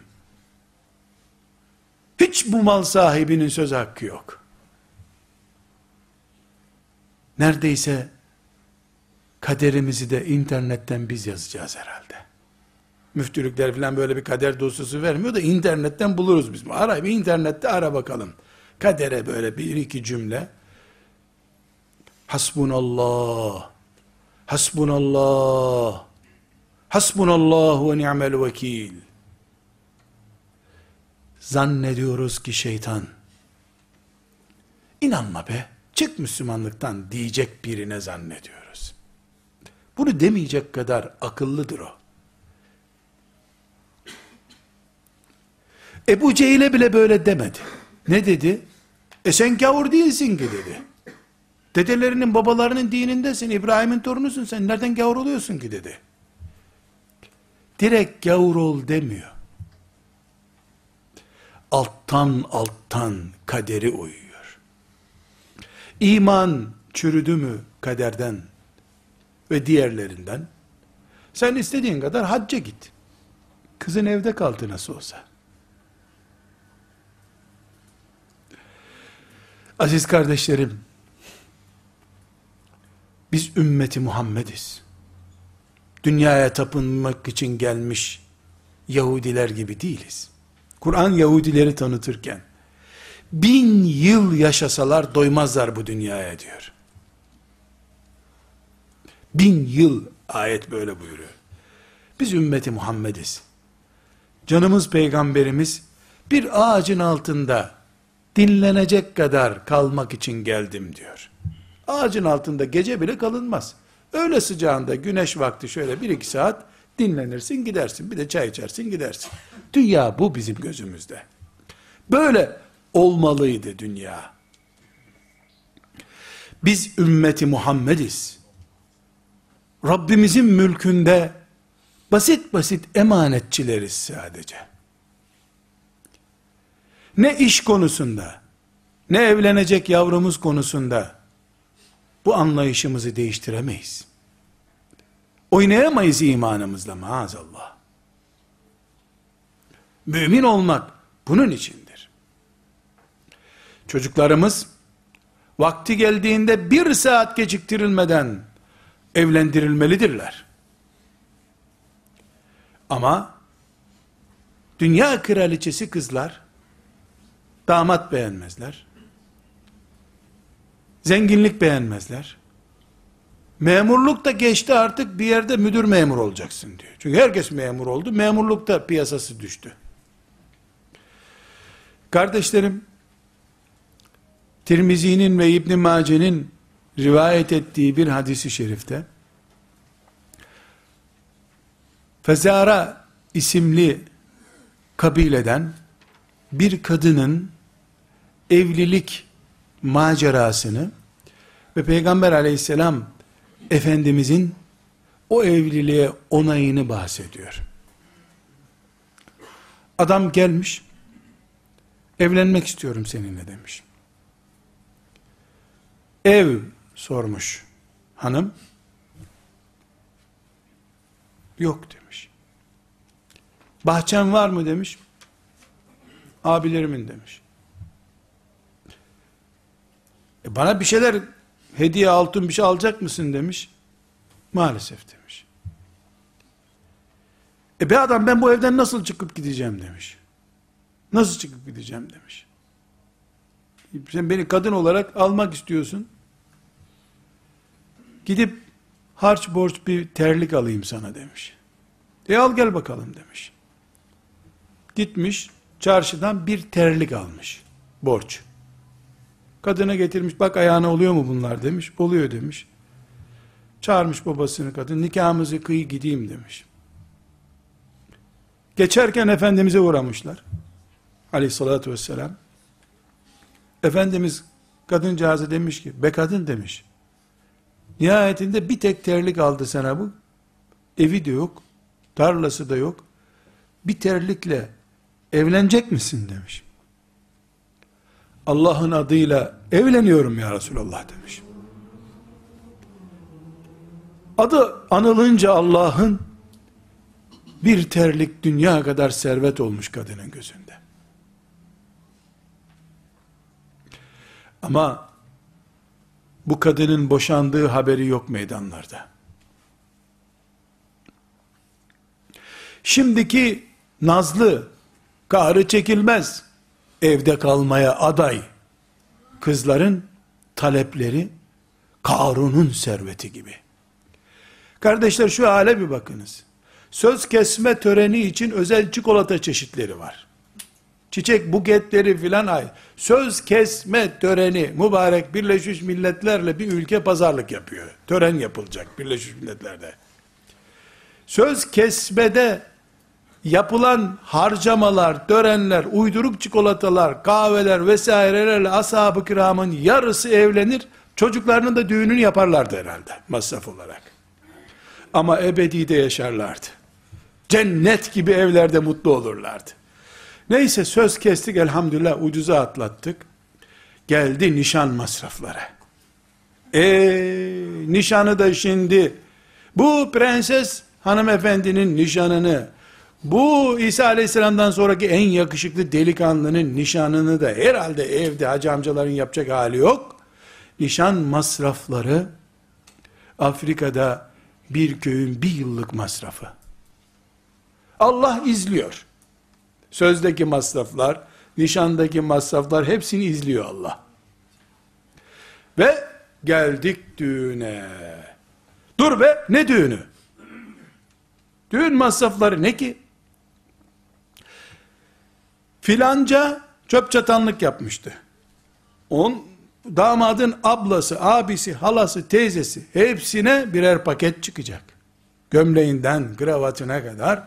A: Hiç bu mal sahibinin söz hakkı yok. Neredeyse kaderimizi de internetten biz yazacağız herhalde. Müftülükler falan böyle bir kader dosyası vermiyor da internetten buluruz biz. Ara bir internette ara bakalım. Kadere böyle bir iki cümle. Hasbunallah. Hasbunallah. Hasbunallahu ve ni'mel vekil. Zannediyoruz ki şeytan, inanma be, çık Müslümanlıktan diyecek birine zannediyoruz. Bunu demeyecek kadar akıllıdır o. Ebu Cehil'e bile böyle demedi. Ne dedi? E sen gavur değilsin ki dedi. Dedelerinin babalarının dinindesin. İbrahim'in torunusun sen. Nereden gavur oluyorsun ki dedi. Direkt gavur ol demiyor. Alttan alttan kaderi uyuyor. İman çürüdü mü kaderden ve diğerlerinden? Sen istediğin kadar hacca git. Kızın evde kaldı nasıl olsa. Aziz kardeşlerim, biz ümmeti Muhammediz. Dünyaya tapınmak için gelmiş Yahudiler gibi değiliz. Kur'an Yahudileri tanıtırken, bin yıl yaşasalar doymazlar bu dünyaya diyor. Bin yıl ayet böyle buyuruyor. Biz ümmeti Muhammediz. Canımız peygamberimiz bir ağacın altında dinlenecek kadar kalmak için geldim diyor. Ağacın altında gece bile kalınmaz. Öyle sıcağında güneş vakti şöyle bir iki saat dinlenirsin gidersin. Bir de çay içersin gidersin. Dünya bu bizim gözümüzde. Böyle olmalıydı dünya. Biz ümmeti Muhammediz. Rabbimizin mülkünde basit basit emanetçileriz sadece. Ne iş konusunda, ne evlenecek yavrumuz konusunda bu anlayışımızı değiştiremeyiz. Oynayamayız imanımızla maazallah. Mümin olmak bunun içindir. Çocuklarımız vakti geldiğinde bir saat geciktirilmeden evlendirilmelidirler. Ama dünya kraliçesi kızlar damat beğenmezler. Zenginlik beğenmezler. Memurluk da geçti artık bir yerde müdür memur olacaksın diyor. Çünkü herkes memur oldu. Memurlukta piyasası düştü. Kardeşlerim, Tirmizi'nin ve İbn Mace'nin rivayet ettiği bir hadisi şerifte Fezara isimli kabileden bir kadının evlilik macerasını ve Peygamber aleyhisselam Efendimizin o evliliğe onayını bahsediyor. Adam gelmiş, evlenmek istiyorum seninle demiş. Ev sormuş hanım. Yok demiş. Bahçen var mı demiş. Abilerimin demiş. E bana bir şeyler hediye altın bir şey alacak mısın demiş. Maalesef demiş. E be adam ben bu evden nasıl çıkıp gideceğim demiş. Nasıl çıkıp gideceğim demiş. Sen beni kadın olarak almak istiyorsun. Gidip harç borç bir terlik alayım sana demiş. E al gel bakalım demiş. Gitmiş çarşıdan bir terlik almış. Borç. Kadına getirmiş bak ayağına oluyor mu bunlar demiş. Oluyor demiş. Çağırmış babasını kadın nikahımızı kıy gideyim demiş. Geçerken Efendimiz'e uğramışlar. Aleyhissalatü vesselam. Efendimiz kadıncağızı demiş ki, be kadın demiş. Nihayetinde bir tek terlik aldı sana bu. Evi de yok, tarlası da yok. Bir terlikle evlenecek misin demiş. Allah'ın adıyla evleniyorum ya Resulallah demiş. Adı anılınca Allah'ın bir terlik dünya kadar servet olmuş kadının gözünde. Ama bu kadının boşandığı haberi yok meydanlarda. Şimdiki nazlı, kahrı çekilmez, evde kalmaya aday kızların talepleri Karun'un serveti gibi. Kardeşler şu hale bir bakınız. Söz kesme töreni için özel çikolata çeşitleri var. Çiçek buketleri filan ay. Söz kesme töreni mübarek Birleşmiş Milletler'le bir ülke pazarlık yapıyor. Tören yapılacak Birleşmiş Milletler'de. Söz kesmede yapılan harcamalar, törenler, uyduruk çikolatalar, kahveler vesairelerle ashab-ı kiramın yarısı evlenir, çocuklarının da düğününü yaparlardı herhalde masraf olarak. Ama ebedi de yaşarlardı. Cennet gibi evlerde mutlu olurlardı. Neyse söz kestik elhamdülillah ucuza atlattık. Geldi nişan masrafları. Eee nişanı da şimdi bu prenses hanımefendinin nişanını bu İsa Aleyhisselam'dan sonraki en yakışıklı delikanlının nişanını da herhalde evde hacı amcaların yapacak hali yok. Nişan masrafları Afrika'da bir köyün bir yıllık masrafı. Allah izliyor. Sözdeki masraflar, nişandaki masraflar hepsini izliyor Allah. Ve geldik düğüne. Dur be ne düğünü? Düğün masrafları ne ki? Filanca çöp çatanlık yapmıştı. On damadın ablası, abisi, halası, teyzesi hepsine birer paket çıkacak. Gömleğinden kravatına kadar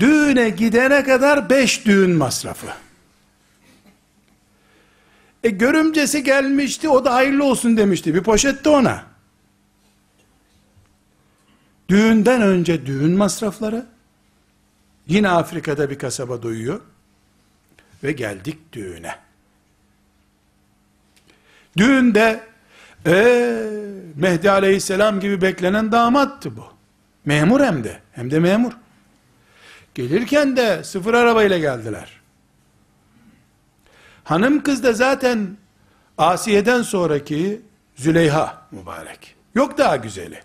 A: düğüne gidene kadar beş düğün masrafı. E görümcesi gelmişti o da hayırlı olsun demişti. Bir poşette ona. Düğünden önce düğün masrafları. Yine Afrika'da bir kasaba doyuyor. Ve geldik düğüne. Düğünde ee, Mehdi Aleyhisselam gibi beklenen damattı bu. Memur hem de. Hem de memur. Gelirken de sıfır arabayla geldiler. Hanım kız da zaten Asiye'den sonraki Züleyha mübarek. Yok daha güzeli.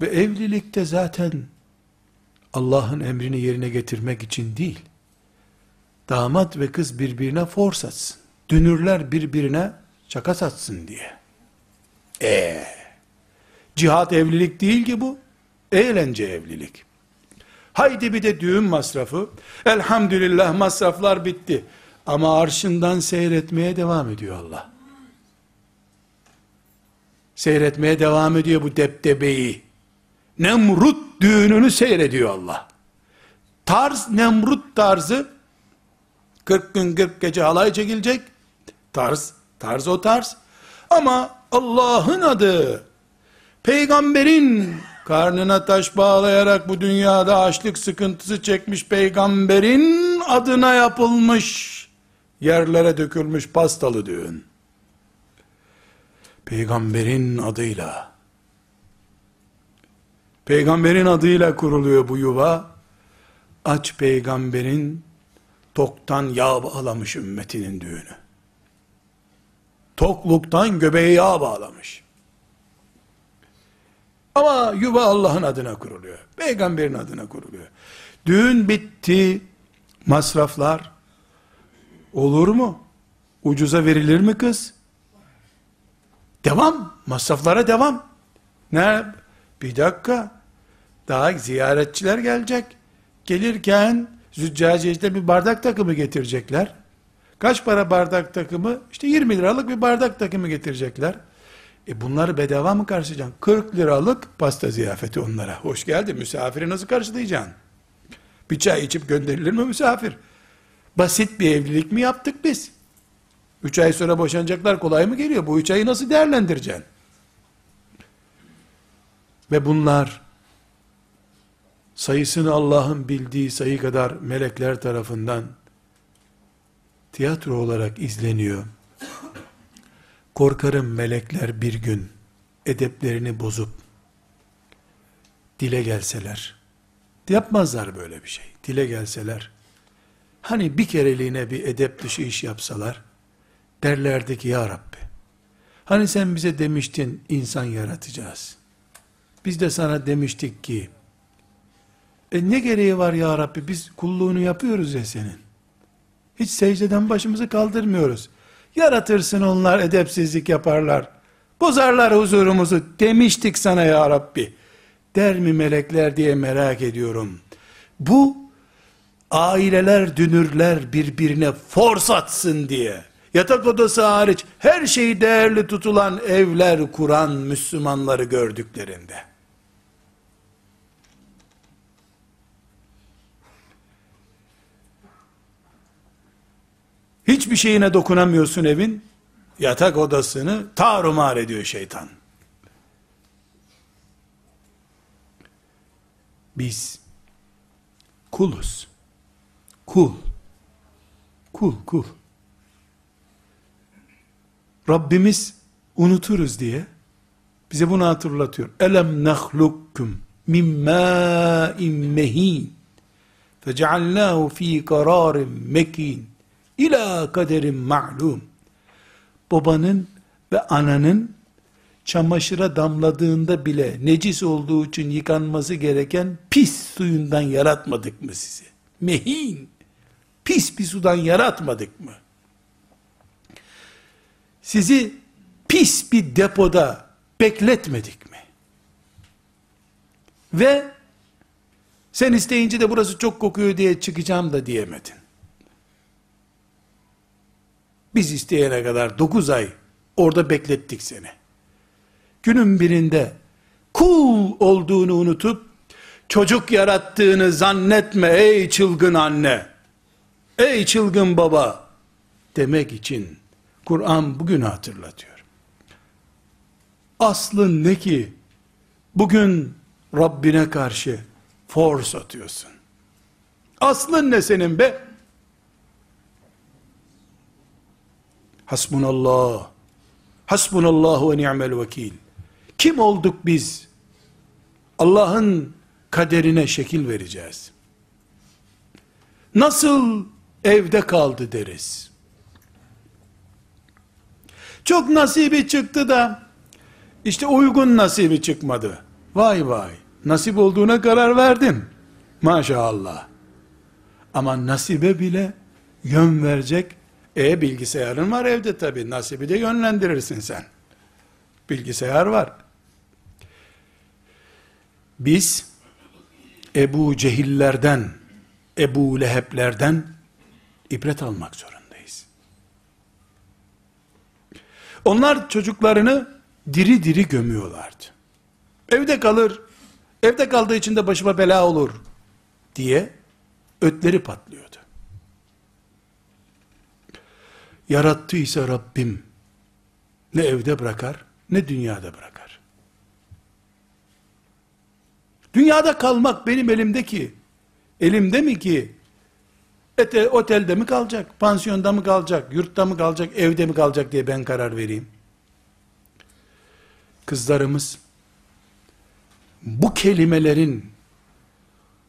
A: Ve evlilikte zaten Allah'ın emrini yerine getirmek için değil, damat ve kız birbirine fors atsın. Dünürler birbirine şaka satsın diye. Eee, cihat evlilik değil ki bu. Eğlence evlilik. Haydi bir de düğün masrafı. Elhamdülillah masraflar bitti. Ama arşından seyretmeye devam ediyor Allah. Seyretmeye devam ediyor bu deptebeyi. Nemrut düğününü seyrediyor Allah. Tarz, Nemrut tarzı 40 gün 40 gece halay çekilecek. Tarz, tarz o tarz. Ama Allah'ın adı, peygamberin karnına taş bağlayarak bu dünyada açlık sıkıntısı çekmiş peygamberin adına yapılmış yerlere dökülmüş pastalı düğün. Peygamberin adıyla peygamberin adıyla kuruluyor bu yuva. Aç peygamberin toktan yağ bağlamış ümmetinin düğünü. Tokluktan göbeğe yağ bağlamış. Ama yuva Allah'ın adına kuruluyor. Peygamberin adına kuruluyor. Düğün bitti. Masraflar olur mu? Ucuza verilir mi kız? Devam. Masraflara devam. Ne? Bir dakika. Daha ziyaretçiler gelecek. Gelirken züccaciyede bir bardak takımı getirecekler. Kaç para bardak takımı? İşte 20 liralık bir bardak takımı getirecekler. E bunları bedava mı karşılayacaksın? 40 liralık pasta ziyafeti onlara. Hoş geldin. Misafiri nasıl karşılayacaksın? Bir çay içip gönderilir mi misafir? Basit bir evlilik mi yaptık biz? Üç ay sonra boşanacaklar kolay mı geliyor? Bu üç ayı nasıl değerlendireceksin? Ve bunlar sayısını Allah'ın bildiği sayı kadar melekler tarafından tiyatro olarak izleniyor. Korkarım melekler bir gün edeplerini bozup dile gelseler, yapmazlar böyle bir şey. Dile gelseler, hani bir kereliğine bir edep dışı iş yapsalar, derlerdi ki ya Rabbi, hani sen bize demiştin insan yaratacağız. Biz de sana demiştik ki, e ne gereği var ya Rabbi, biz kulluğunu yapıyoruz ya senin. Hiç secdeden başımızı kaldırmıyoruz. Yaratırsın onlar edepsizlik yaparlar. Bozarlar huzurumuzu demiştik sana ya Rabbi. Der mi melekler diye merak ediyorum. Bu aileler dünürler birbirine fors atsın diye. Yatak odası hariç her şeyi değerli tutulan evler kuran Müslümanları gördüklerinde. Hiçbir şeyine dokunamıyorsun evin. Yatak odasını tarumar ediyor şeytan. Biz kuluz. Kul. Kul, kul. Rabbimiz unuturuz diye bize bunu hatırlatıyor. Elem nahlukkum min mâ'in mehin fecealnâhu fî karârin mekin ila kaderin ma'lum. Babanın ve ananın çamaşıra damladığında bile necis olduğu için yıkanması gereken pis suyundan yaratmadık mı sizi? Mehin, pis bir sudan yaratmadık mı? Sizi pis bir depoda bekletmedik mi? Ve Sen isteyince de burası çok kokuyor diye çıkacağım da diyemedin. Biz isteyene kadar 9 ay orada beklettik seni. Günün birinde kul olduğunu unutup çocuk yarattığını zannetme ey çılgın anne. Ey çılgın baba demek için Kur'an bugün hatırlatıyor. Aslın ne ki bugün Rabbine karşı force atıyorsun. Aslın ne senin be? Hasbunallah. Hasbunallahu ve ni'mel vekil. Kim olduk biz? Allah'ın kaderine şekil vereceğiz. Nasıl evde kaldı deriz. Çok nasibi çıktı da işte uygun nasibi çıkmadı. Vay vay. Nasip olduğuna karar verdin. Maşallah. Ama nasibe bile yön verecek e bilgisayarın var evde tabi. Nasibi de yönlendirirsin sen. Bilgisayar var. Biz Ebu Cehillerden, Ebu Leheblerden ibret almak zorundayız. Onlar çocuklarını diri diri gömüyorlardı. Evde kalır, evde kaldığı için de başıma bela olur diye ötleri patlıyordu. Yarattıysa Rabbim ne evde bırakar ne dünyada bırakar. Dünyada kalmak benim elimdeki elimde mi ki ete, otelde mi kalacak, pansiyonda mı kalacak, yurtta mı kalacak, evde mi kalacak diye ben karar vereyim. Kızlarımız bu kelimelerin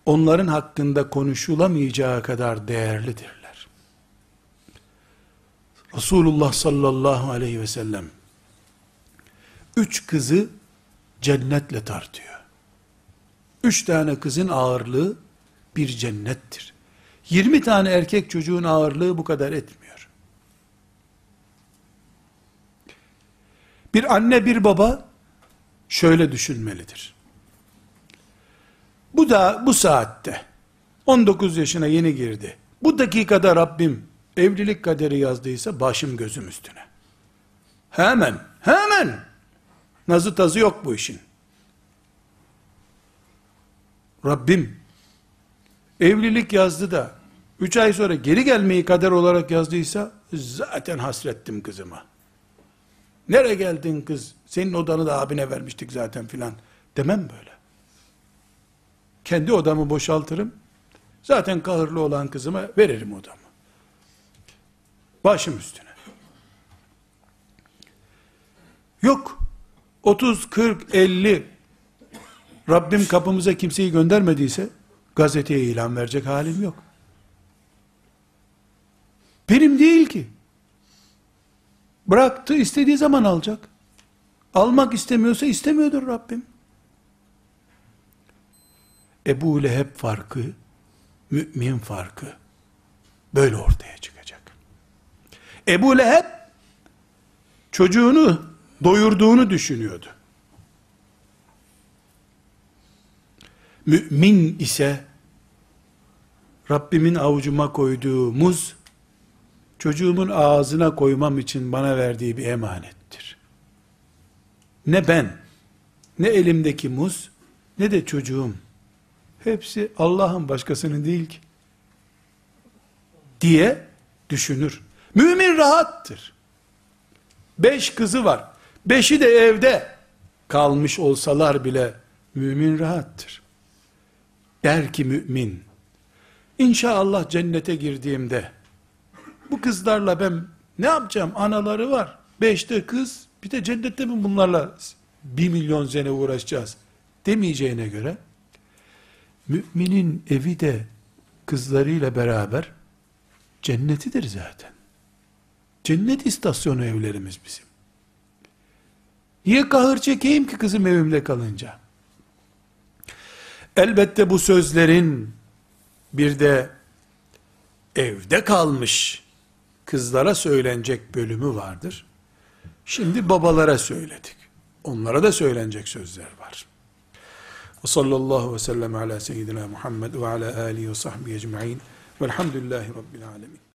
A: onların hakkında konuşulamayacağı kadar değerlidirler. Resulullah sallallahu aleyhi ve sellem üç kızı cennetle tartıyor. Üç tane kızın ağırlığı bir cennettir. 20 tane erkek çocuğun ağırlığı bu kadar etmiyor. Bir anne bir baba şöyle düşünmelidir. Bu da bu saatte 19 yaşına yeni girdi. Bu dakikada Rabbim evlilik kaderi yazdıysa başım gözüm üstüne. Hemen, hemen nazı tazı yok bu işin. Rabbim evlilik yazdı da 3 ay sonra geri gelmeyi kader olarak yazdıysa zaten hasrettim kızıma. Nereye geldin kız? Senin odanı da abine vermiştik zaten filan. Demem böyle. Kendi odamı boşaltırım. Zaten kahırlı olan kızıma veririm odamı. Başım üstüne. Yok. 30, 40, 50 Rabbim kapımıza kimseyi göndermediyse gazeteye ilan verecek halim yok. Benim değil ki. Bıraktı istediği zaman alacak. Almak istemiyorsa istemiyordur Rabbim. Ebu Leheb farkı, mümin farkı böyle ortaya çıkacak. Ebu Leheb çocuğunu doyurduğunu düşünüyordu. Mümin ise Rabbimin avucuma koyduğu muz çocuğumun ağzına koymam için bana verdiği bir emanettir. Ne ben, ne elimdeki muz, ne de çocuğum. Hepsi Allah'ın başkasının değil ki. Diye düşünür. Mümin rahattır. Beş kızı var. Beşi de evde kalmış olsalar bile mümin rahattır. Der ki mümin, İnşallah cennete girdiğimde bu kızlarla ben ne yapacağım? Anaları var. Beşte kız, bir de cennette mi bunlarla bir milyon sene uğraşacağız? Demeyeceğine göre, müminin evi de kızlarıyla beraber cennetidir zaten. Cennet istasyonu evlerimiz bizim. Niye kahır çekeyim ki kızım evimde kalınca? Elbette bu sözlerin bir de evde kalmış kızlara söylenecek bölümü vardır. Şimdi babalara söyledik. Onlara da söylenecek sözler var. Ve sallallahu ve sellem ala seyyidina Muhammed ve ala alihi ve sahbihi ecma'in. Velhamdülillahi Rabbil alemin.